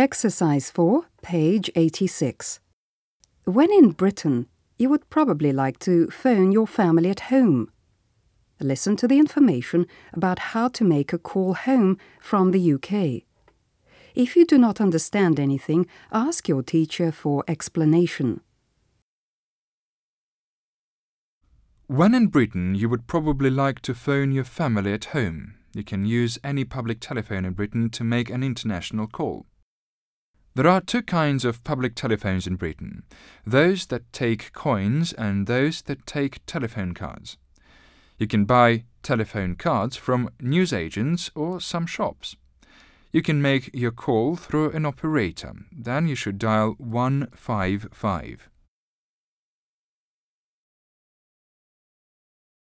Exercise 4, page 86. When in Britain, you would probably like to phone your family at home. Listen to the information about how to make a call home from the UK. If you do not understand anything, ask your teacher for explanation. When in Britain, you would probably like to phone your family at home. You can use any public telephone in Britain to make an international call. There are two kinds of public telephones in Britain those that take coins and those that take telephone cards. You can buy telephone cards from newsagents or some shops. You can make your call through an operator, then you should dial 155.